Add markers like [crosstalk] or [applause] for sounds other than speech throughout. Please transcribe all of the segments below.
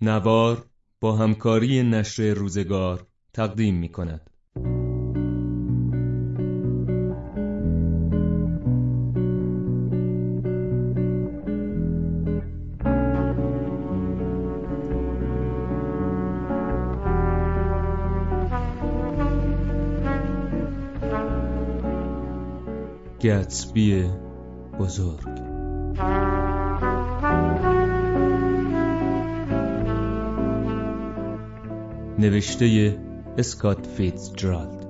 نوار با همکاری نشر روزگار تقدیم می کند. گتسبی بزرگ نوشته اسکات فیتزجرالد.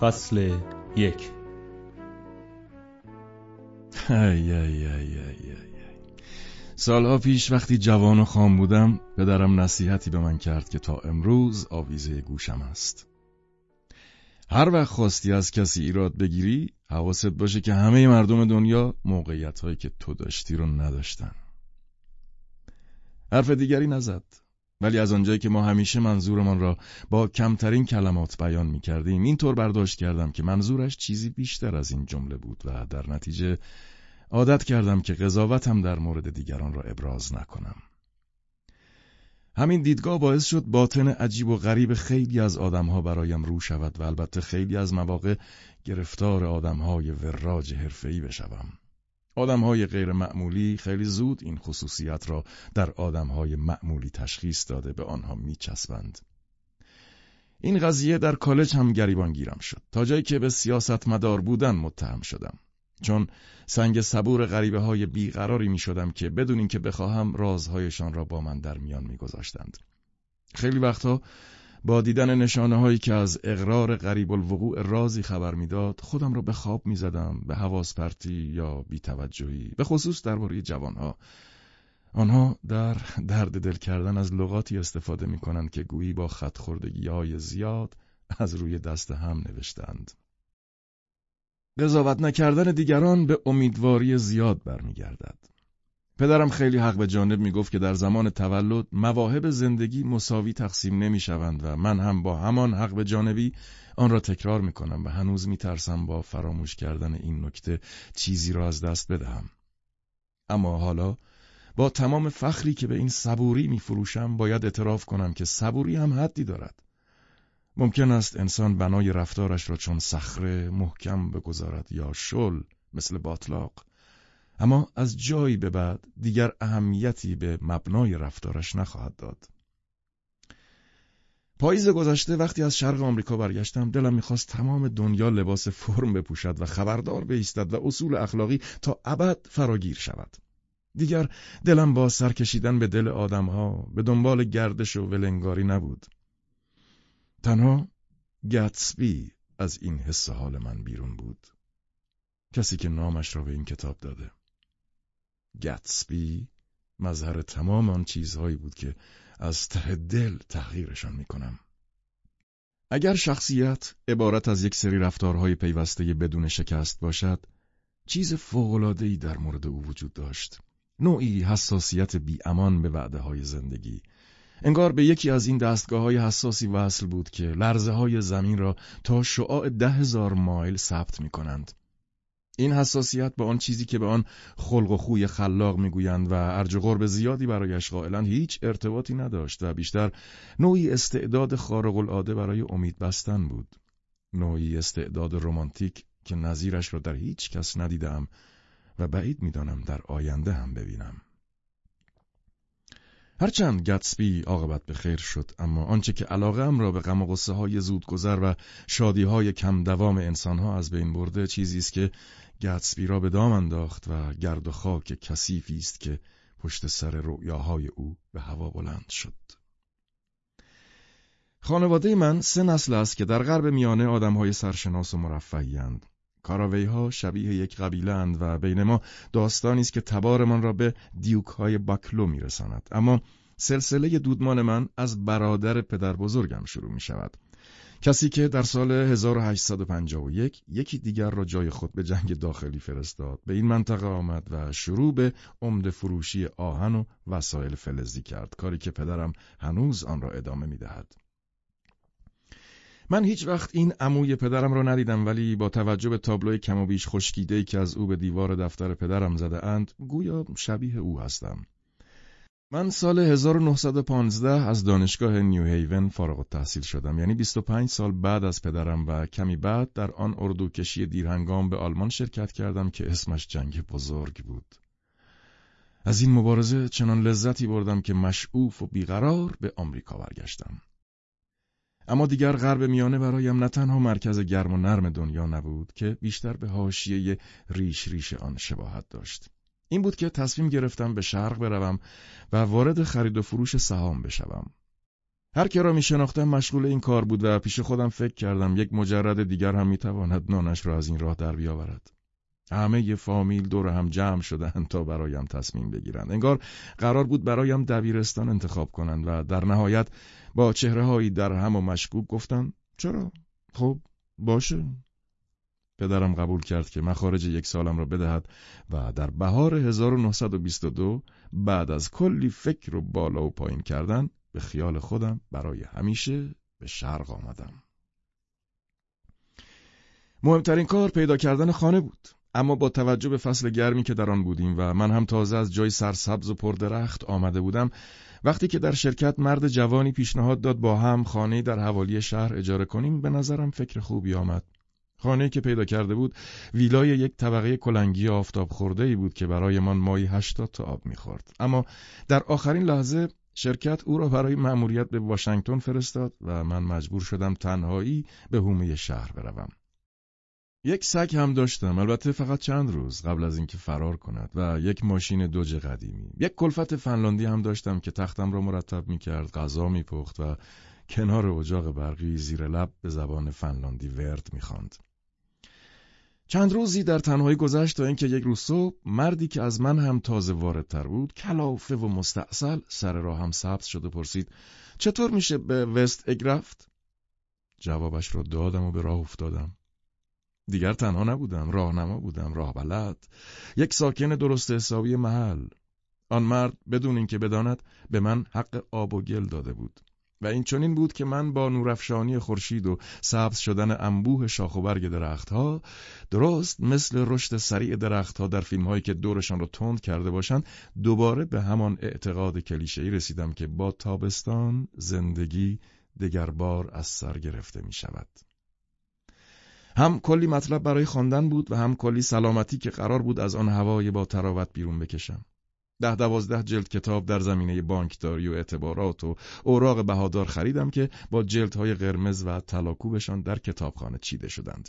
فصل یک. ای ای ای سالها پیش وقتی جوان و خام بودم پدرم نصیحتی به من کرد که تا امروز آویزه گوشم است. هر وقت خواستی از کسی ایراد بگیری حواست باشه که همه مردم دنیا موقعیت هایی که تو داشتی رو نداشتن. حرف دیگری نزد. ولی از آنجایی که ما همیشه منظورمان را با کمترین کلمات بیان می کردیم اینطور برداشت کردم که منظورش چیزی بیشتر از این جمله بود و در نتیجه عادت کردم که قضاوتم در مورد دیگران را ابراز نکنم. همین دیدگاه باعث شد باطن عجیب و غریب خیلی از آدمها برایم رو شود و البته خیلی از مواقع گرفتار آدمهای وراج حرفه‌ای بشوم. آدمهای غیر معمولی خیلی زود این خصوصیت را در آدمهای معمولی تشخیص داده به آنها میچسبند. این قضیه در کالج هم گریبان گیرم شد تا جایی که به سیاست مدار بودن متهم شدم. چون سنگ صبور غریبه های بیقراری می شدم که بدون اینکه بخواهم رازهایشان را با من در میان می گذاشتند. خیلی وقتها با دیدن نشانه هایی که از اقرار غریب الوقوع رازی خبر می‌داد خودم را به خواب می زدم به حواس پرتی یا بیتوجهی به خصوص درباره جوانها آنها در درد دل کردن از لغاتی استفاده می کنند که گویی با خط های زیاد از روی دست هم نوشتند. قضاوت نکردن دیگران به امیدواری زیاد برمیگردد. پدرم خیلی حق به جانب می‌گفت که در زمان تولد مواهب زندگی مساوی تقسیم نمی‌شوند و من هم با همان حق به جانبی آن را تکرار می‌کنم و هنوز میترسم با فراموش کردن این نکته چیزی را از دست بدهم. اما حالا با تمام فخری که به این صبوری میفروشم باید اعتراف کنم که صبوری هم حدی دارد. ممکن است انسان بنای رفتارش را چون صخره محکم بگذارد یا شل مثل باطلاق. اما از جایی به بعد دیگر اهمیتی به مبنای رفتارش نخواهد داد. پاییز گذشته وقتی از شرق آمریکا برگشتم دلم می‌خواست تمام دنیا لباس فرم بپوشد و خبردار بایستد و اصول اخلاقی تا ابد فراگیر شود. دیگر دلم با سرکشیدن به دل آدمها به دنبال گردش و ولنگاری نبود. تنها گتسبی از این حس حال من بیرون بود. کسی که نامش را به این کتاب داده. گتسبی مظهر تمام آن چیزهایی بود که از ته دل تغییرشان می‌کنم. اگر شخصیت عبارت از یک سری رفتارهای پیوسته بدون شکست باشد چیز فوقلادهی در مورد او وجود داشت. نوعی حساسیت بیامان به وعده های زندگی. انگار به یکی از این دستگاه های حساسی وصل بود که لرزه های زمین را تا شعاع ده هزار مایل ثبت می کنند. این حساسیت به آن چیزی که به آن خلق و خوی خلاق می‌گویند و ارج و قرب زیادی برایش قائلا هیچ ارتباطی نداشت و بیشتر نوعی استعداد خارق العاده برای امید بستن بود. نوعی استعداد رمانتیک که نظیرش را در هیچ کس ندیدم و بعید می‌دانم در آینده هم ببینم. هرچند گتسبی عاقبت به خیر شد اما آنچه که علاقه ام را به غم و غصه های زودگذر و شادی های کم دوام انسان ها از بین برده چیزی است که گتسبی را به دام انداخت و گرد و خاک کثیفی است که پشت سر رؤیاهای او به هوا بلند شد. خانواده من سه نسل است که در غرب میانه آدمهای سرشناس و مرفهی کاراوی ها شبیه یک قبیله اند و بین ما داستانی است که تبارمان را به دیوک های باکلو میرساند. اما سلسله دودمان من از برادر پدر بزرگم شروع می شود کسی که در سال 1851 یکی دیگر را جای خود به جنگ داخلی فرستاد. به این منطقه آمد و شروع به عمد فروشی آهن و وسایل فلزی کرد. کاری که پدرم هنوز آن را ادامه می دهد. من هیچ وقت این عموی پدرم را ندیدم ولی با توجه به تابلوی کم و بیش خشکیده که از او به دیوار دفتر پدرم زده اند گویا شبیه او هستم. من سال 1915 از دانشگاه نیو هیون فارغ التحصیل شدم یعنی 25 سال بعد از پدرم و کمی بعد در آن اردوکشی دیرهنگام به آلمان شرکت کردم که اسمش جنگ بزرگ بود. از این مبارزه چنان لذتی بردم که مشعوف و بیقرار به آمریکا برگشتم. اما دیگر غرب میانه برایم نه تنها مرکز گرم و نرم دنیا نبود که بیشتر به حاشیه ریش ریش آن شباهت داشت. این بود که تصمیم گرفتم به شرق بروم و وارد خرید و فروش سهام بشوم. هر که را می شناختم مشغول این کار بود و پیش خودم فکر کردم یک مجرد دیگر هم می تواند نانش را از این راه در بیاورد. همه فامیل دور هم جمع شدند تا برایم تصمیم بگیرند. انگار قرار بود برایم دبیرستان انتخاب کنند و در نهایت با چهره هایی در هم و مشکوک گفتند چرا؟ خب باشه پدرم قبول کرد که مخارج یک سالم را بدهد و در بهار 1922 بعد از کلی فکر و بالا و پایین کردن به خیال خودم برای همیشه به شرق آمدم. مهمترین کار پیدا کردن خانه بود. اما با توجه به فصل گرمی که در آن بودیم و من هم تازه از جای سرسبز و پردرخت آمده بودم وقتی که در شرکت مرد جوانی پیشنهاد داد با هم خانه در حوالی شهر اجاره کنیم به نظرم فکر خوبی آمد. خانه که پیدا کرده بود ویلای یک طبقه کلنگی آفتاب خورده ای بود که برایمان مایی هشتاد تا آب می‌خورد. اما در آخرین لحظه شرکت او را برای مأموریت به واشنگتن فرستاد و من مجبور شدم تنهایی به هومه شهر بروم. یک سگ هم داشتم البته فقط چند روز قبل از اینکه فرار کند و یک ماشین دوج قدیمی یک کلفت فنلاندی هم داشتم که تختم را مرتب می کرد غذا می پخت و کنار اجاق برقی زیر لب به زبان فنلاندی ورد می خاند. چند روزی در تنهایی گذشت تا اینکه یک روز صبح مردی که از من هم تازه واردتر بود کلافه و مستاصل سر راه هم سبز شد و پرسید چطور میشه به وست اگ رفت؟ جوابش را دادم و به راه افتادم دیگر تنها نبودم راهنما بودم راه بلد. یک ساکن درست حسابی محل. آن مرد بدون اینکه بداند به من حق آب و گل داده بود. و این چنین بود که من با نورافشانی خورشید و سبز شدن انبوه شاخ و برگ درختها درست مثل رشد سریع درختها در فیلمهایی که دورشان را تند کرده باشند دوباره به همان اعتقاد کلیشه‌ای رسیدم که با تابستان زندگی دگربار از سر گرفته می شود. هم کلی مطلب برای خواندن بود و هم کلی سلامتی که قرار بود از آن هوای با تراوت بیرون بکشم. ده دوازده جلد کتاب در زمینه بانکداری و اعتبارات و اوراق بهادار خریدم که با جلدهای قرمز و طلاکوبشان در کتابخانه چیده شدند.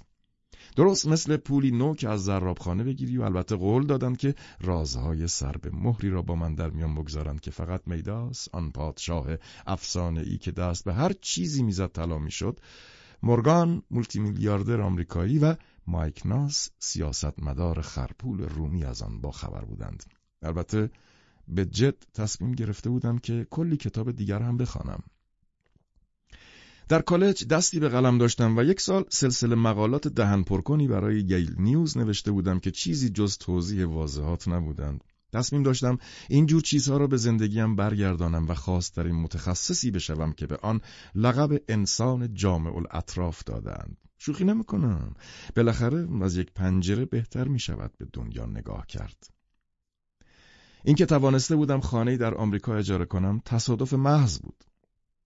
درست مثل پولی نو که از زرابخانه بگیری و البته قول دادند که رازهای سر به مهری را با من در میان بگذارند که فقط میداس آن پادشاه افسانه ای که دست به هر چیزی می‌زد طلا می‌شد مورگان مولتی میلیاردر آمریکایی و مایک ناس سیاستمدار خرپول رومی از آن با خبر بودند. البته به جد تصمیم گرفته بودم که کلی کتاب دیگر هم بخوانم. در کالج دستی به قلم داشتم و یک سال سلسله مقالات دهن پرکنی برای گیل نیوز نوشته بودم که چیزی جز توضیح واضحات نبودند. تصمیم داشتم این جور چیزها را به زندگیم برگردانم و خواستترین متخصصی بشوم که به آن لقب انسان جامع الاطراف دادند. شوخی نمی‌کنم. بالاخره از یک پنجره بهتر می شود به دنیا نگاه کرد. اینکه توانسته بودم خانه در آمریکا اجاره کنم تصادف محض بود.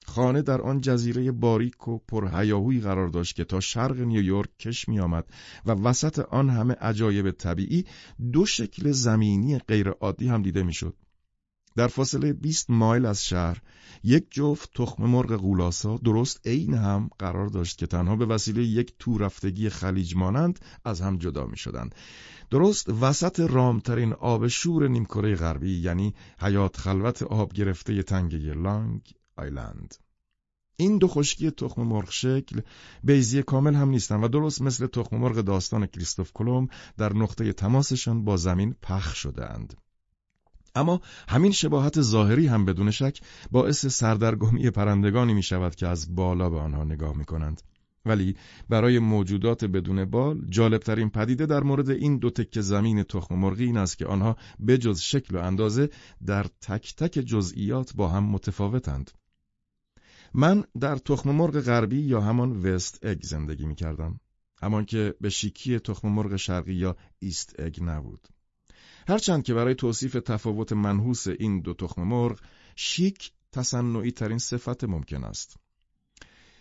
خانه در آن جزیره باریک و پرهیاهویی قرار داشت که تا شرق نیویورک کش می آمد و وسط آن همه عجایب طبیعی دو شکل زمینی غیرعادی هم دیده می‌شد. در فاصله 20 مایل از شهر یک جفت تخم مرغ غولاسا درست عین هم قرار داشت که تنها به وسیله یک تورفتگی خلیج مانند از هم جدا می شدند. درست وسط رامترین آب شور نیمکره غربی یعنی حیات خلوت آب گرفته تنگه لانگ آیلند این دو خشکی تخم مرغ شکل بیزی کامل هم نیستن و درست مثل تخم مرغ داستان کریستوف کلم در نقطه تماسشان با زمین پخ شده اند. اما همین شباهت ظاهری هم بدون شک باعث سردرگمی پرندگانی می شود که از بالا به آنها نگاه می کنند. ولی برای موجودات بدون بال جالبترین پدیده در مورد این دو تکه زمین تخم مرغی این است که آنها بجز شکل و اندازه در تک تک جزئیات با هم متفاوتند. من در تخم مرغ غربی یا همان وست اگ زندگی می کردم. همان که به شیکی تخم مرغ شرقی یا ایست اگ نبود. هرچند که برای توصیف تفاوت منحوس این دو تخم مرغ شیک تصنعی ترین صفت ممکن است.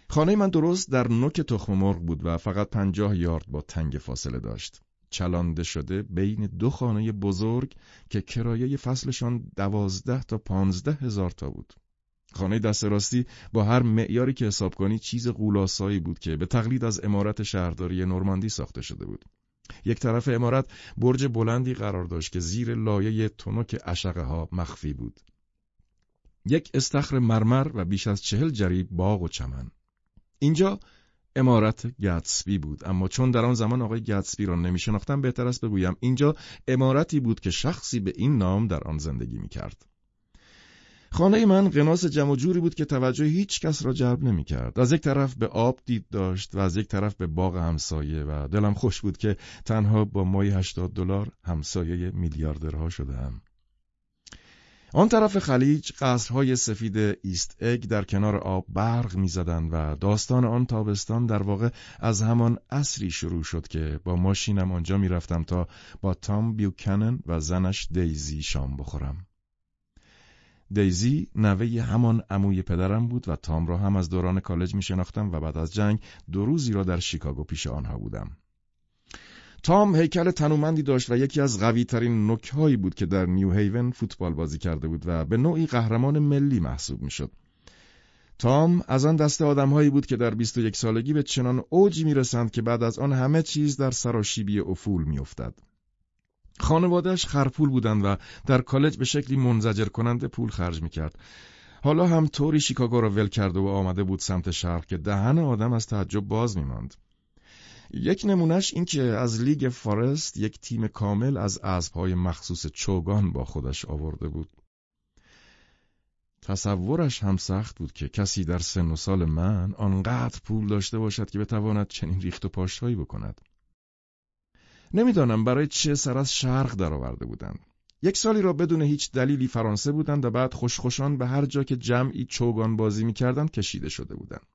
خانه من درست در نوک تخم مرغ بود و فقط پنجاه یارد با تنگ فاصله داشت. چلانده شده بین دو خانه بزرگ که کرایه فصلشان دوازده تا پانزده هزار تا بود. خانه دست راستی با هر معیاری که حساب کنی چیز قولاسایی بود که به تقلید از امارت شهرداری نورماندی ساخته شده بود. یک طرف امارت برج بلندی قرار داشت که زیر لایه تنک اشقه ها مخفی بود. یک استخر مرمر و بیش از چهل جریب باغ و چمن. اینجا امارت گتسبی بود اما چون در آن زمان آقای گتسبی را نمی شناختم بهتر است بگویم اینجا امارتی بود که شخصی به این نام در آن زندگی می کرد. خانه من قناس جمع جوری بود که توجه هیچ کس را جلب نمی کرد. از یک طرف به آب دید داشت و از یک طرف به باغ همسایه و دلم خوش بود که تنها با مای 80 دلار همسایه میلیاردرها شدم. آن طرف خلیج قصرهای سفید ایست اگ در کنار آب برق می‌زدند و داستان آن تابستان در واقع از همان اصری شروع شد که با ماشینم آنجا می‌رفتم تا با تام بیوکنن و زنش دیزی شام بخورم. دیزی نوه همان عموی پدرم بود و تام را هم از دوران کالج می شناختم و بعد از جنگ دو روزی را در شیکاگو پیش آنها بودم. تام هیکل تنومندی داشت و یکی از قوی ترین نکهایی بود که در نیو هیون فوتبال بازی کرده بود و به نوعی قهرمان ملی محسوب می‌شد. تام از آن دسته آدمهایی بود که در 21 سالگی به چنان اوجی می‌رسند که بعد از آن همه چیز در سراشیبی افول میافتد. خانوادهش خرپول بودند و در کالج به شکلی منزجر کننده پول خرج می‌کرد. حالا هم طوری شیکاگو را ول کرده و آمده بود سمت شرق که دهن آدم از تعجب باز میماند. یک نمونهش این که از لیگ فارست یک تیم کامل از اسبهای مخصوص چوگان با خودش آورده بود. تصورش هم سخت بود که کسی در سن و سال من آنقدر پول داشته باشد که بتواند چنین ریخت و پاشتهایی بکند. نمی‌دانم برای چه سر از شرق درآورده بودند. یک سالی را بدون هیچ دلیلی فرانسه بودند و بعد خوشخوشان به هر جا که جمعی چوگان بازی می‌کردند کشیده شده بودند.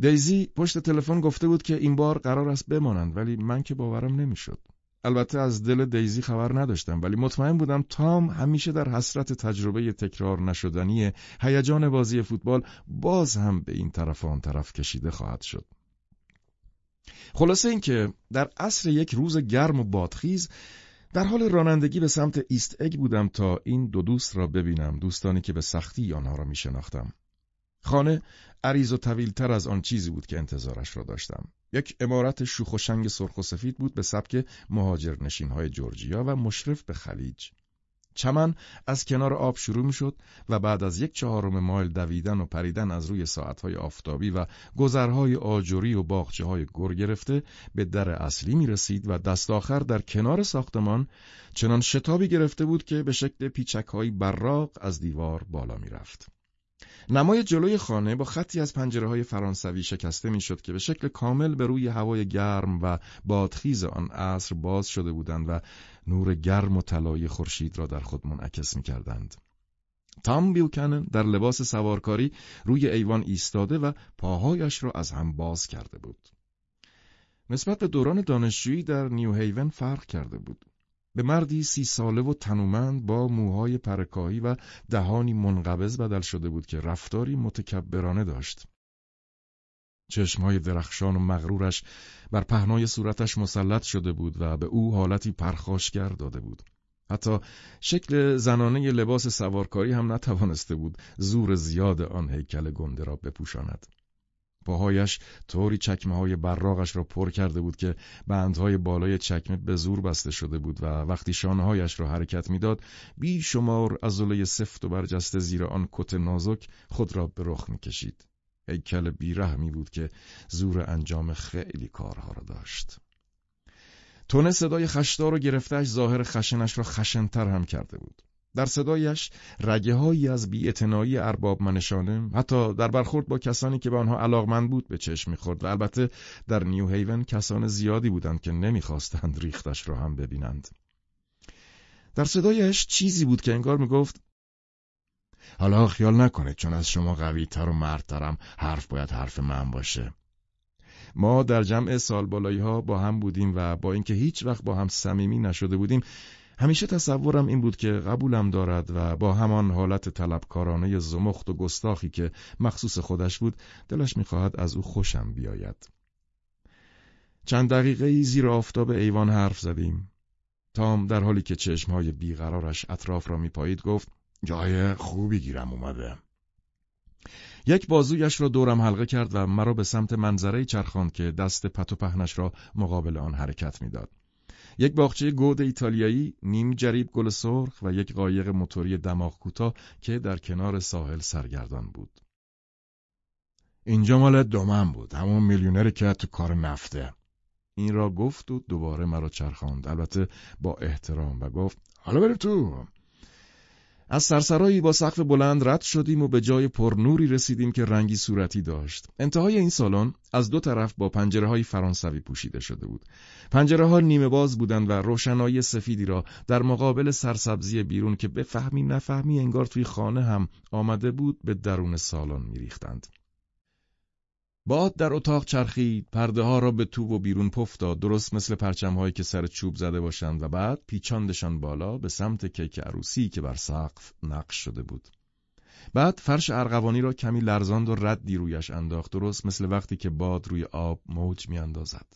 دیزی پشت تلفن گفته بود که این بار قرار است بمانند ولی من که باورم نمی‌شد. البته از دل دیزی خبر نداشتم ولی مطمئن بودم تام همیشه در حسرت تجربه تکرار نشدنی هیجان بازی فوتبال باز هم به این طرف و آن طرف کشیده خواهد شد. خلاصه اینکه در عصر یک روز گرم و بادخیز در حال رانندگی به سمت ایست اگ بودم تا این دو دوست را ببینم دوستانی که به سختی آنها را می شناختم. خانه عریض و طویلتر از آن چیزی بود که انتظارش را داشتم. یک امارت شوخ و شنگ سرخ و سفید بود به سبک مهاجر های جورجیا و مشرف به خلیج. چمن از کنار آب شروع می شد و بعد از یک چهارم مایل دویدن و پریدن از روی ساعتهای آفتابی و گذرهای آجوری و باغچه های گر گرفته به در اصلی می رسید و دست آخر در کنار ساختمان چنان شتابی گرفته بود که به شکل پیچک های براق از دیوار بالا می رفت. نمای جلوی خانه با خطی از پنجره های فرانسوی شکسته می‌شد که به شکل کامل به روی هوای گرم و بادخیز آن عصر باز شده بودند و نور گرم و طلایی خورشید را در خود منعکس می‌کردند. تام بیوکنن در لباس سوارکاری روی ایوان ایستاده و پاهایش را از هم باز کرده بود. نسبت به دوران دانشجویی در نیو هیون فرق کرده بود. به مردی سی ساله و تنومند با موهای پرکاهی و دهانی منقبض بدل شده بود که رفتاری متکبرانه داشت. چشمهای درخشان و مغرورش بر پهنای صورتش مسلط شده بود و به او حالتی پرخاشگر داده بود. حتی شکل زنانه لباس سوارکاری هم نتوانسته بود زور زیاد آن هیکل گنده را بپوشاند. پاهایش طوری چکمه های براغش را پر کرده بود که بندهای بالای چکمه به زور بسته شده بود و وقتی شانههایش را حرکت می‌داد شمار عضله سفت و برجسته زیر آن کت نازک خود را به رخ می‌کشید هیکل بیرحمی بود که زور انجام خیلی کارها را داشت. تونه صدای خشدار و گرفتهش ظاهر خشنش را خشنتر هم کرده بود. در صدایش رگه هایی از بیعتنایی ارباب منشانه حتی در برخورد با کسانی که به آنها علاقمند بود به چشم می‌خورد و البته در نیو هیون کسان زیادی بودند که نمی‌خواستند ریختش را هم ببینند. در صدایش چیزی بود که انگار می‌گفت حالا خیال نکنه چون از شما قوی تر و مردترم حرف باید حرف من باشه ما در جمع سال بالایی ها با هم بودیم و با اینکه هیچ وقت با هم صمیمی نشده بودیم همیشه تصورم این بود که قبولم دارد و با همان حالت طلبکارانه زمخت و گستاخی که مخصوص خودش بود دلش می‌خواهد از او خوشم بیاید. چند دقیقه ای زیر آفتاب ایوان حرف زدیم. تام در حالی که چشمهای بیقرارش اطراف را میپایید گفت جای خوبی گیرم اومده. یک بازویش را دورم حلقه کرد و مرا به سمت منظره چرخاند که دست پت و پهنش را مقابل آن حرکت می‌داد. یک باغچه گود ایتالیایی، نیم جریب گل سرخ و یک قایق موتوری دماغ کوتاه که در کنار ساحل سرگردان بود. اینجا مال دومن بود، همون میلیونری که تو کار نفته. این را گفت و دوباره مرا چرخاند، البته با احترام و گفت حالا بریم تو. از سرسرایی با سقف بلند رد شدیم و به جای پرنوری رسیدیم که رنگی صورتی داشت. انتهای این سالن از دو طرف با پنجره های فرانسوی پوشیده شده بود. پنجره ها نیمه باز بودند و روشنایی سفیدی را در مقابل سرسبزی بیرون که بفهمی نفهمی انگار توی خانه هم آمده بود به درون سالن میریختند. باد در اتاق چرخید، پرده ها را به تو و بیرون پف داد، درست مثل پرچم هایی که سر چوب زده باشند و بعد پیچاندشان بالا به سمت کیک عروسی که بر سقف نقش شده بود. بعد فرش ارغوانی را کمی لرزاند و ردی رویش انداخت درست مثل وقتی که باد روی آب موج میاندازد.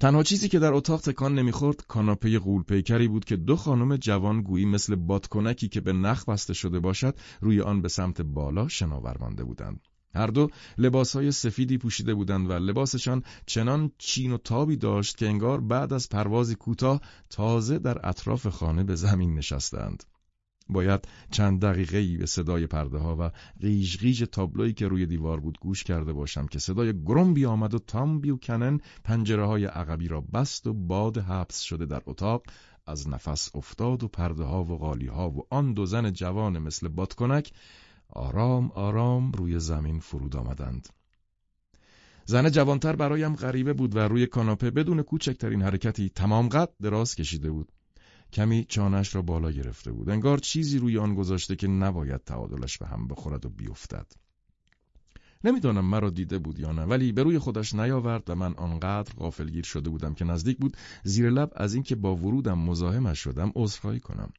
تنها چیزی که در اتاق تکان نمی‌خورد کاناپه غول پیکری بود که دو خانم جوان گویی مثل بادکنکی که به نخ بسته شده باشد روی آن به سمت بالا شناور مانده بودند. هر دو لباسهای سفیدی پوشیده بودند و لباسشان چنان چین و تابی داشت که انگار بعد از پروازی کوتاه تازه در اطراف خانه به زمین نشستند. باید چند دقیقه ای به صدای پرده ها و غیج غیج تابلویی که روی دیوار بود گوش کرده باشم که صدای گرمبی آمد و تام بیوکنن پنجره های عقبی را بست و باد حبس شده در اتاق از نفس افتاد و پرده ها و غالی ها و آن دو زن جوان مثل بادکنک آرام آرام روی زمین فرود آمدند. زن جوانتر برایم غریبه بود و روی کاناپه بدون کوچکترین حرکتی تمام قد دراز کشیده بود. کمی چانش را بالا گرفته بود. انگار چیزی روی آن گذاشته که نباید تعادلش به هم بخورد و بیفتد. نمی‌دانم مرا دیده بود یا نه ولی به روی خودش نیاورد و من آنقدر غافلگیر شده بودم که نزدیک بود زیر لب از اینکه با ورودم مزاحمش شدم عذرخواهی کنم.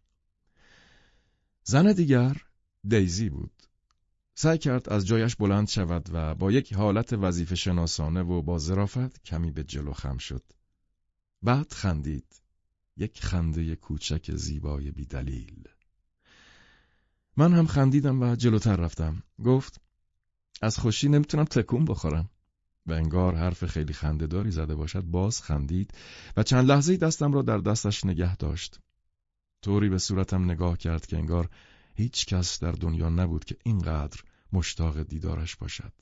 زن دیگر دیزی بود. سعی کرد از جایش بلند شود و با یک حالت وظیفه شناسانه و با ظرافت کمی به جلو خم شد. بعد خندید. یک خنده کوچک زیبای بیدلیل. من هم خندیدم و جلوتر رفتم. گفت از خوشی نمی‌تونم تکون بخورم. و انگار حرف خیلی خندهداری زده باشد باز خندید و چند لحظه دستم را در دستش نگه داشت. طوری به صورتم نگاه کرد که انگار هیچ کس در دنیا نبود که اینقدر مشتاق دیدارش باشد.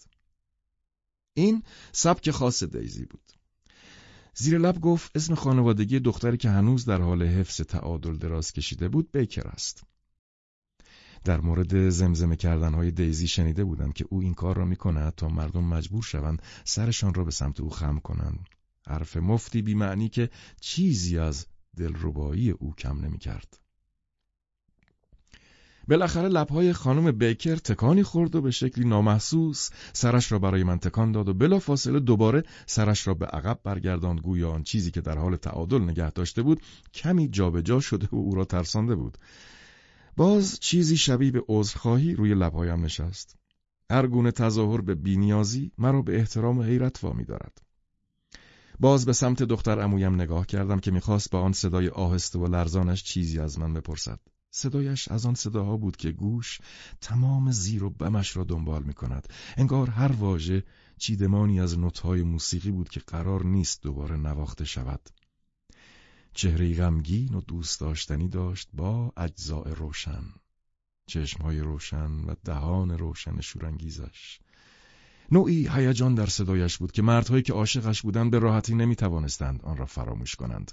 این سبک خاص دیزی بود. زیر لب گفت اسم خانوادگی دختری که هنوز در حال حفظ تعادل دراز کشیده بود بیکر است. در مورد زمزمه کردنهای دیزی شنیده بودم که او این کار را می کند تا مردم مجبور شوند سرشان را به سمت او خم کنند. حرف مفتی بی معنی که چیزی از دلربایی او کم نمی کرد. بالاخره لبهای خانم بیکر تکانی خورد و به شکلی نامحسوس سرش را برای من تکان داد و بلافاصله دوباره سرش را به عقب برگرداند. گویا آن چیزی که در حال تعادل نگه داشته بود کمی جابجا جا شده و او را ترسانده بود. باز چیزی شبیه به عذرخواهی روی لبهایم نشست. هر گونه تظاهر به بینیازی مرا به احترام و حیرت وامی دارد. باز به سمت دختر امویم نگاه کردم که می‌خواست با آن صدای آهسته و لرزانش چیزی از من بپرسد. صدایش از آن صداها بود که گوش تمام زیر و بمش را دنبال می کند. انگار هر واژه چیدمانی از نوتهای موسیقی بود که قرار نیست دوباره نواخته شود. چهره غمگین و دوست داشتنی داشت با اجزاء روشن. چشمهای روشن و دهان روشن شورانگیزش. نوعی هیجان در صدایش بود که مردهایی که عاشقش بودند به راحتی نمی توانستند آن را فراموش کنند.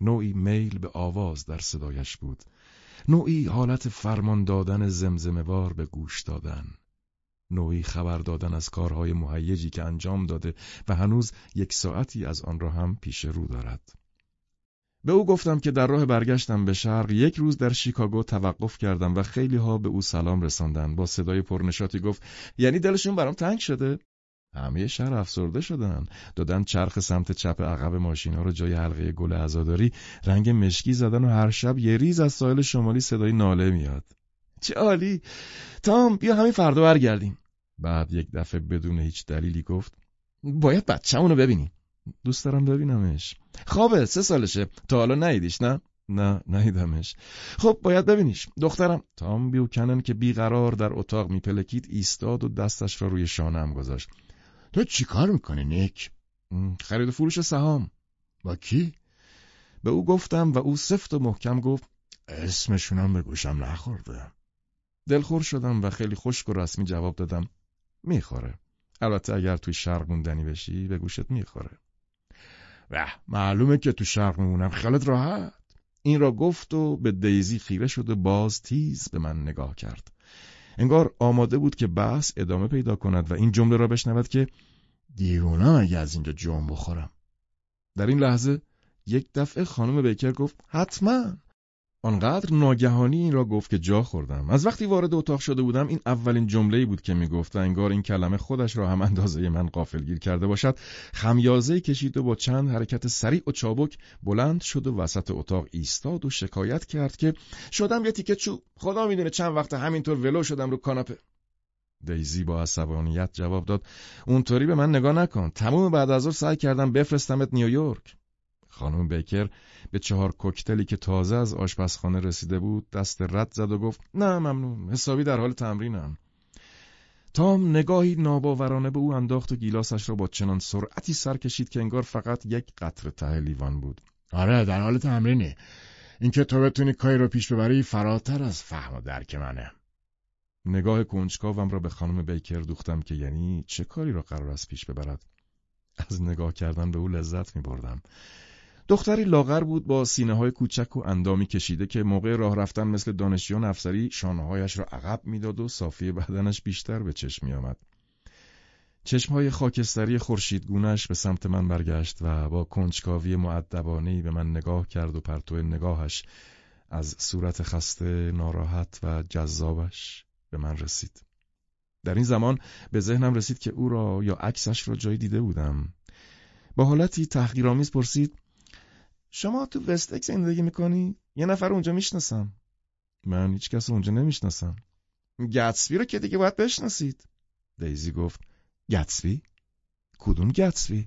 نوعی میل به آواز در صدایش بود نوعی حالت فرمان دادن زمزموار به گوش دادن. نوعی خبر دادن از کارهای مهیجی که انجام داده و هنوز یک ساعتی از آن را هم پیش رو دارد. به او گفتم که در راه برگشتم به شرق یک روز در شیکاگو توقف کردم و خیلی ها به او سلام رساندن با صدای پرنشاتی گفت یعنی دلشون برام تنگ شده؟ همه شهر افسرده شدن. دادن چرخ سمت چپ عقب ماشینا رو جای حلقه گل عزاداری. رنگ مشکی زدن و هر شب یه ریز از ساحل شمالی صدای ناله میاد. چه عالی! تام بیا همین فردا برگردیم. بعد یک دفعه بدون هیچ دلیلی گفت باید بچه‌مون رو ببینیم. دوست دارم ببینمش. خوابه سه سالشه. تا حالا ندیدیش نه؟ نه ندیدمش خب باید ببینیش. دخترم. تام بیوکنن که بیقرار در اتاق میپلکید ایستاد و دستش را روی شانم گذاشت. تو چی کار می‌کنی نیک؟ خرید و فروش سهام. با کی؟ به او گفتم و او سفت و محکم گفت اسمشونم به گوشم نخورده. دلخور شدم و خیلی خشک و رسمی جواب دادم می‌خوره. البته اگر توی شرق موندنی بشی به گوشت می‌خوره. و معلومه که تو شرق میمونم خیالت راحت. این را گفت و به دیزی خیره شد و باز تیز به من نگاه کرد. انگار آماده بود که بحث ادامه پیدا کند و این جمله را بشنود که دیوونم اگه از اینجا جون بخورم. در این لحظه یک دفعه خانم بیکر گفت حتما. آنقدر ناگهانی این را گفت که جا خوردم. از وقتی وارد اتاق شده بودم این اولین جمله بود که می‌گفت و انگار این کلمه خودش را هم اندازه من قافلگیر کرده باشد. خمیازه کشید و با چند حرکت سریع و چابک بلند شد و وسط اتاق ایستاد و شکایت کرد که شدم یه تیکه چوب. خدا می‌دونه چند وقت همینطور ولو شدم رو کاناپه. دیزی با عصبانیت جواب داد. اونطوری به من نگاه نکن. تموم بعد از سعی کردم بفرستمت نیویورک. خانم بیکر به چهار کوکتلی که تازه از آشپزخانه رسیده بود دست رد زد و گفت نه ممنون حسابی در حال تمرینم. تام نگاهی ناباورانه به او انداخت و گیلاسش را با چنان سرعتی سر کشید که انگار فقط یک قطره ته لیوان بود. آره در حال تمرینی اینکه تو بتونی کاری رو پیش ببری فراتر از فهم و درک منه. نگاه کنجکاوم را به خانم بیکر دوختم که یعنی چه کاری را قرار است پیش ببرد. از نگاه کردن به او لذت می بردم دختری لاغر بود با سینه های کوچک و اندامی کشیده که موقع راه رفتن مثل دانشجویان افسری شانههایش را عقب می‌داد و صافی بدنش بیشتر به چشم می آمد. چشمهای خاکستری خورشیدگونش به سمت من برگشت و با کنجکاوی معدبانهی به من نگاه کرد و پرتو نگاهش از صورت خسته ناراحت و جذابش به من رسید. در این زمان به ذهنم رسید که او را یا عکسش را جایی دیده بودم. با حالتی تحقیرآمیز پرسید شما تو وستک زندگی می‌کنی؟ یه نفر اونجا می‌شناسم. من هیچ کس اونجا نمی‌شناسم. گتسبی رو که دیگه باید بشناسید. دیزی گفت گتسبی؟ کدوم گتسبی؟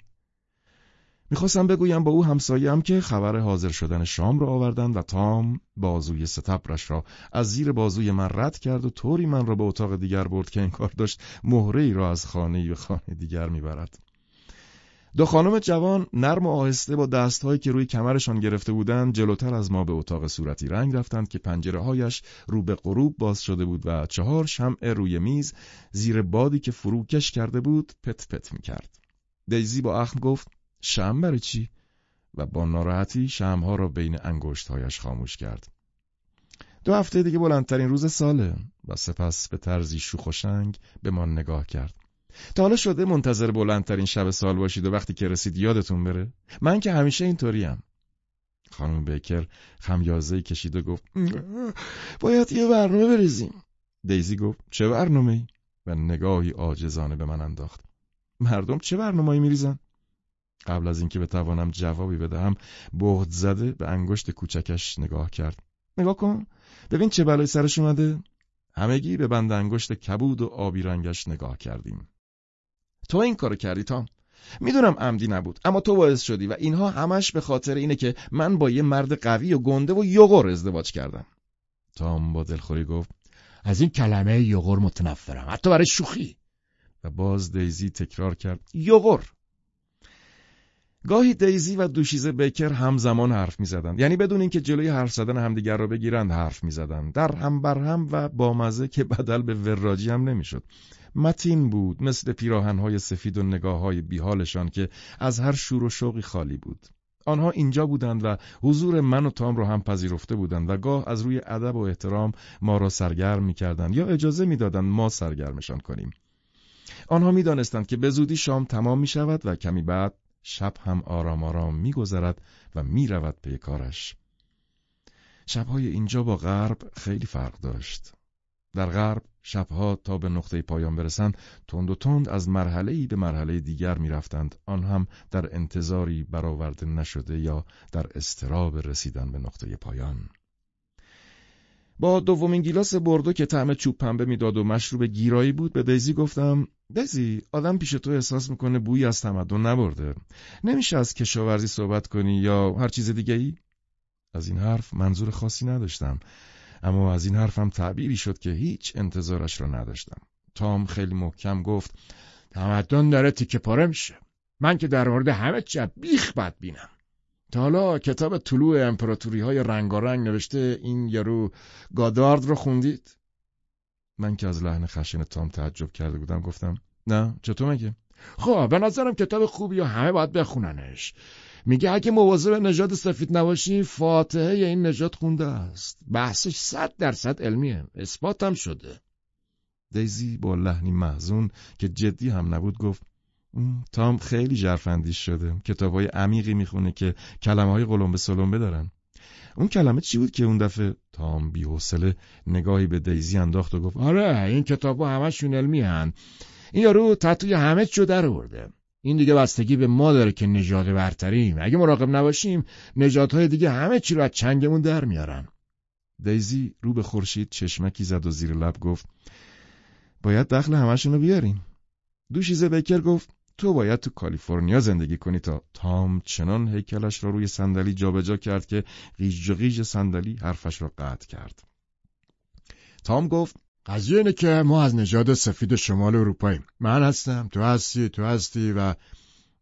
می‌خواستم بگویم با او همسایه‌ام که خبر حاضر شدن شام را آوردن و تام بازوی ستبرش را از زیر بازوی من رد کرد و طوری من را به اتاق دیگر برد که انکار داشت مهره ای را از خانه به خانه دیگر می‌برد. دو خانم جوان نرم و آهسته با دستهایی که روی کمرشان گرفته بودند جلوتر از ما به اتاق صورتی رنگ رفتند که پنجره هایش رو به غروب باز شده بود و چهار شمع روی میز زیر بادی که فروکش کرده بود پت پت می کرد. دیزی با اخم گفت شم برای چی؟ و با ناراحتی شمها را بین انگشتهایش خاموش کرد. دو هفته دیگه بلندترین روز ساله و سپس به طرزی شوخ و شنگ به ما نگاه کرد. تا حالا شده منتظر بلندترین شب سال باشید و وقتی که رسید یادتون بره؟ من که همیشه اینطوریم. خانم بیکر خمیازه کشید و گفت باید یه برنامه بریزیم. دیزی گفت چه برنامه؟ و نگاهی آجزانه به من انداخت. مردم چه برنامه‌ای میریزن؟ قبل از اینکه بتوانم جوابی بدهم بهت زده به انگشت کوچکش نگاه کرد. نگاه کن ببین چه بلایی سرش اومده. همگی به بند انگشت کبود و آبی رنگش نگاه کردیم. تو این کارو کردی تام. می‌دونم عمدی نبود اما تو باعث شدی و اینها همش به خاطر اینه که من با یه مرد قوی و گنده و یوغور ازدواج کردم. تام با دلخوری گفت از این کلمه یوغور متنفرم حتی برای شوخی. و باز دیزی تکرار کرد یوغور گاهی دیزی و دوشیزه بیکر همزمان حرف می‌زدند یعنی بدون اینکه جلوی حرف زدن همدیگر را بگیرند حرف می‌زدند در هم بر هم و با مزه که بدل به وراجی هم نمی‌شد. متین بود مثل پیراهنهای سفید و نگاه های بیحالشان که از هر شور و شوقی خالی بود آنها اینجا بودند و حضور من و تام را هم پذیرفته بودند و گاه از روی ادب و احترام ما را سرگرم می‌کردند یا اجازه می‌دادند ما سرگرمشان کنیم. آنها می‌دانستند که به زودی شام تمام می شود و کمی بعد شب هم آرام آرام میگذرد و می‌رود پی کارش. شبهای اینجا با غرب خیلی فرق داشت. در غرب شبها تا به نقطه پایان برسند تند و تند از مرحله ای به مرحله دیگر می‌رفتند. آن هم در انتظاری برآورده نشده یا در استراب رسیدن به نقطه پایان. با دومین گیلاس بردو که طعم چوب پنبه می‌داد و مشروب گیرایی بود به دیزی گفتم دیزی آدم پیش تو احساس می‌کنه بویی از تمدن نبرده. نمیشه از کشاورزی صحبت کنی یا هر چیز دیگه ای؟ از این حرف منظور خاصی نداشتم. اما از این حرفم تعبیری شد که هیچ انتظارش را نداشتم تام خیلی محکم گفت تمدن داره تیکه پاره میشه من که در مورد همه چی بیخ بد بینم تا حالا کتاب طلوع امپراتوری های رنگارنگ نوشته این یارو گادارد رو خوندید؟ من که از لحن خشن تام تعجب کرده بودم گفتم نه چطور مگه؟ خب به نظرم کتاب خوبی و همه باید بخوننش میگه اگه مواظب نژاد سفید نباشی فاتحه این نژاد خونده است. بحثش صد درصد علمیه. اثباتم شده. دیزی با لحنی محزون که جدی هم نبود گفت تام خیلی جرفندیش شده. کتابای عمیقی می‌خونه که کلمه های قلمبه سلمبه دارن. اون کلمه چی بود که اون دفعه تام بیحوصله نگاهی به دیزی انداخت و گفت آره این کتابا همشون علمی هن. این یارو تطوی همه چو در آورده. این دیگه بستگی به ما داره که نژاد برتریم. اگه مراقب نباشیم نژادهای دیگه همه چی رو از چنگمون در میارن. دیزی رو به خورشید چشمکی زد و زیر لب گفت باید دخل همشون رو بیاریم دوشیزه بکر گفت تو باید تو کالیفرنیا زندگی کنی تا تام چنان هیکلش را روی صندلی جابجا کرد که قیج قیج صندلی حرفش را قطع کرد. تام گفت قضیه اینه که ما از نژاد سفید شمال اروپاییم. من هستم تو هستی تو هستی و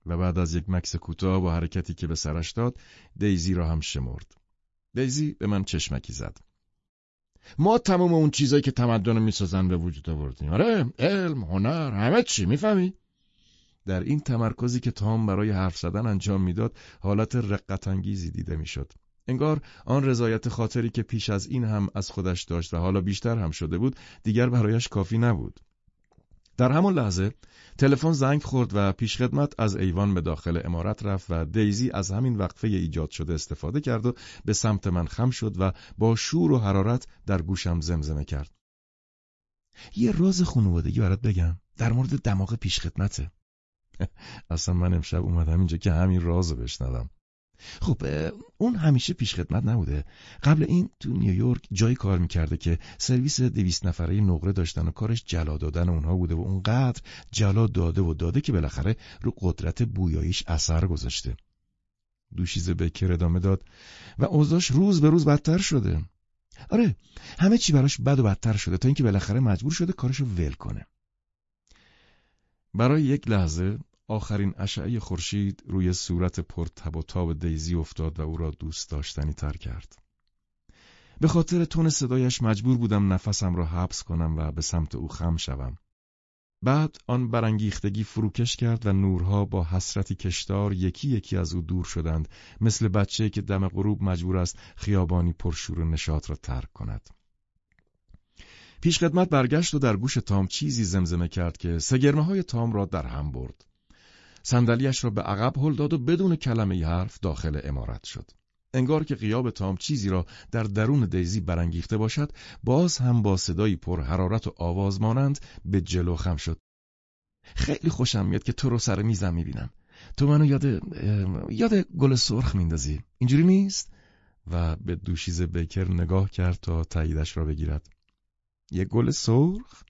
و بعد از یک مکس کوتاه با حرکتی که به سرش داد دیزی را هم شمرد. دیزی به من چشمکی زد. ما تمام اون چیزایی که تمدن می‌سازن به وجود آوردیم. آره علم هنر همه چی می‌فهمی؟ در این تمرکزی که تام برای حرف زدن انجام می‌داد حالت رقت انگیزی دیده می‌شد. انگار آن رضایت خاطری که پیش از این هم از خودش داشت و حالا بیشتر هم شده بود دیگر برایش کافی نبود در همان لحظه تلفن زنگ خورد و پیشخدمت از ایوان به داخل امارت رفت و دیزی از همین وقفه ایجاد شده استفاده کرد و به سمت من خم شد و با شور و حرارت در گوشم زمزمه کرد. یه راز خانوادگی برات بگم در مورد دماغ پیشخدمته. [laughs] اصلا من امشب اومدم اینجا که همین راز بشنوم. خب اون همیشه پیش خدمت نبوده. قبل این تو نیویورک جایی کار می‌کرده که سرویس دویست نفره نقره داشتن و کارش جلا دادن اونها بوده و اونقدر جلا داده و داده که بالاخره رو قدرت بویاییش اثر گذاشته. دوشیزه بکر ادامه داد و اوضاش روز به روز بدتر شده. آره همه چی براش بد و بدتر شده تا اینکه بالاخره مجبور شده کارشو ول کنه. برای یک لحظه آخرین اشعه خورشید روی صورت پر تب و تاب دیزی افتاد و او را دوست داشتنی تر کرد. به خاطر تون صدایش مجبور بودم نفسم را حبس کنم و به سمت او خم شوم. بعد آن برانگیختگی فروکش کرد و نورها با حسرتی کشدار یکی یکی از او دور شدند مثل بچه که دم غروب مجبور است خیابانی پرشور و نشاط را ترک کند. پیشخدمت برگشت و در گوش تام چیزی زمزمه کرد که سگرمه های تام را در هم برد. صندلیاش را به عقب هل داد و بدون کلمه حرف داخل امارت شد. انگار که قیاب تام چیزی را در درون دیزی برانگیخته باشد باز هم با صدایی پر حرارت و آواز مانند به جلو خم شد. خیلی خوشم میاد که تو رو سر میزم می‌بینم. تو منو یاد یاد گل سرخ میندازی. اینجوری نیست؟ و به دوشیز بیکر نگاه کرد تا تاییدش را بگیرد. یه گل سرخ؟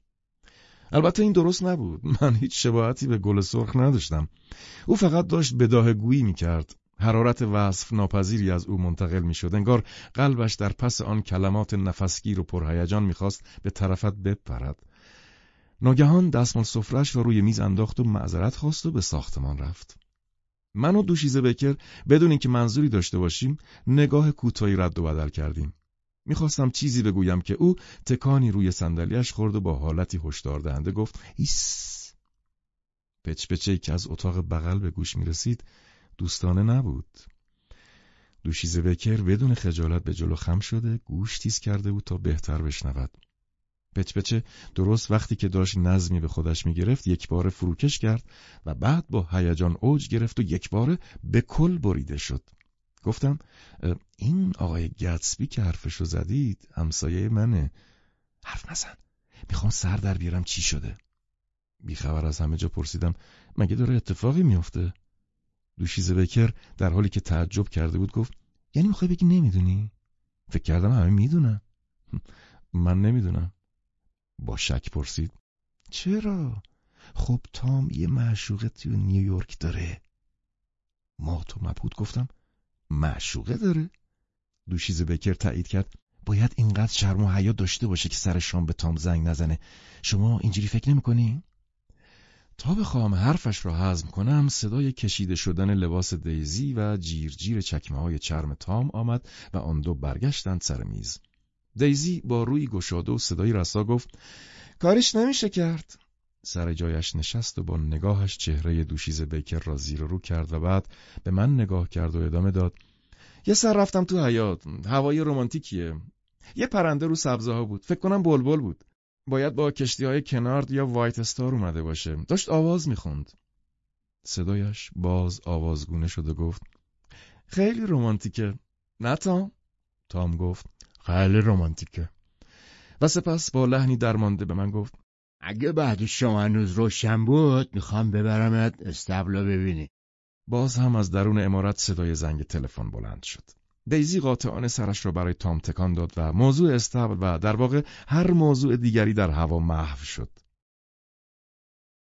البته این درست نبود. من هیچ شباهتی به گل سرخ نداشتم. او فقط داشت بداه گویی می کرد حرارت وصف ناپذیری از او منتقل می شد انگار قلبش در پس آن کلمات نفسگیر و پرهیجان می‌خواست به طرفت بپرد. ناگهان دستمال سفرش را روی میز انداخت و معذرت خواست و به ساختمان رفت. من و دوشیزه بکر بدون اینکه منظوری داشته باشیم نگاه کوتاهی رد و بدل کردیم. می‌خواستم چیزی بگویم که او تکانی روی صندلیاش خورد و با حالتی هشدار دهنده گفت ایس پچ پچه که از اتاق بغل به گوش می‌رسید دوستانه نبود دوشیزه بکر بدون خجالت به جلو خم شده گوش تیز کرده بود تا بهتر بشنود. پچپچه درست وقتی که داشت نظمی به خودش می‌گرفت یک بار فروکش کرد و بعد با هیجان اوج گرفت و یک بار به کل بریده شد. گفتم این آقای گتسبی که حرفشو زدید همسایه منه. حرف نزن. می‌خوام سر در بیارم چی شده. بیخبر از همه جا پرسیدم مگه داره اتفاقی میافته؟ دوشیزه بکر در حالی که تعجب کرده بود گفت یعنی می‌خوای بگی نمی‌دونی؟ فکر کردم همه می‌دونم [laughs] من نمی‌دونم با شک پرسید چرا؟ خب تام یه معشوقه تو نیویورک داره ما تو مبهود گفتم معشوقه داره؟ دوشیزه بکر تایید کرد باید اینقدر شرم و حیا داشته باشه که سر شام به تام زنگ نزنه شما اینجوری فکر نمی‌کنی؟ تا بخواهم حرفش را هضم کنم صدای کشیده شدن لباس دیزی و جیرجیر چکمه های چرم تام آمد و آن دو برگشتند سر میز. دیزی با روی گشاده و صدای رسا گفت کارش نمیشه کرد. سر جایش نشست و با نگاهش چهره دوشیز بیکر را زیر رو کرد و بعد به من نگاه کرد و ادامه داد. یه سر رفتم تو حیات. هوای رومانتیکیه. یه پرنده رو سبزه ها بود. فکر کنم بلبل بود. باید با کشتی های کنارد یا وایت استار اومده باشه. داشت آواز می‌خوند. صدایش باز آوازگونه شد و گفت خیلی رومانتیکه. نه تام؟ تام گفت خیلی رومانتیکه. و سپس با لحنی درمانده به من گفت اگه بعد شما هنوز روشن بود می‌خوام ببرمت استبلا ببینی. باز هم از درون امارت صدای زنگ تلفن بلند شد. دیزی قاطعانه سرش را برای تام تکان داد و موضوع استبل و در واقع هر موضوع دیگری در هوا محو شد.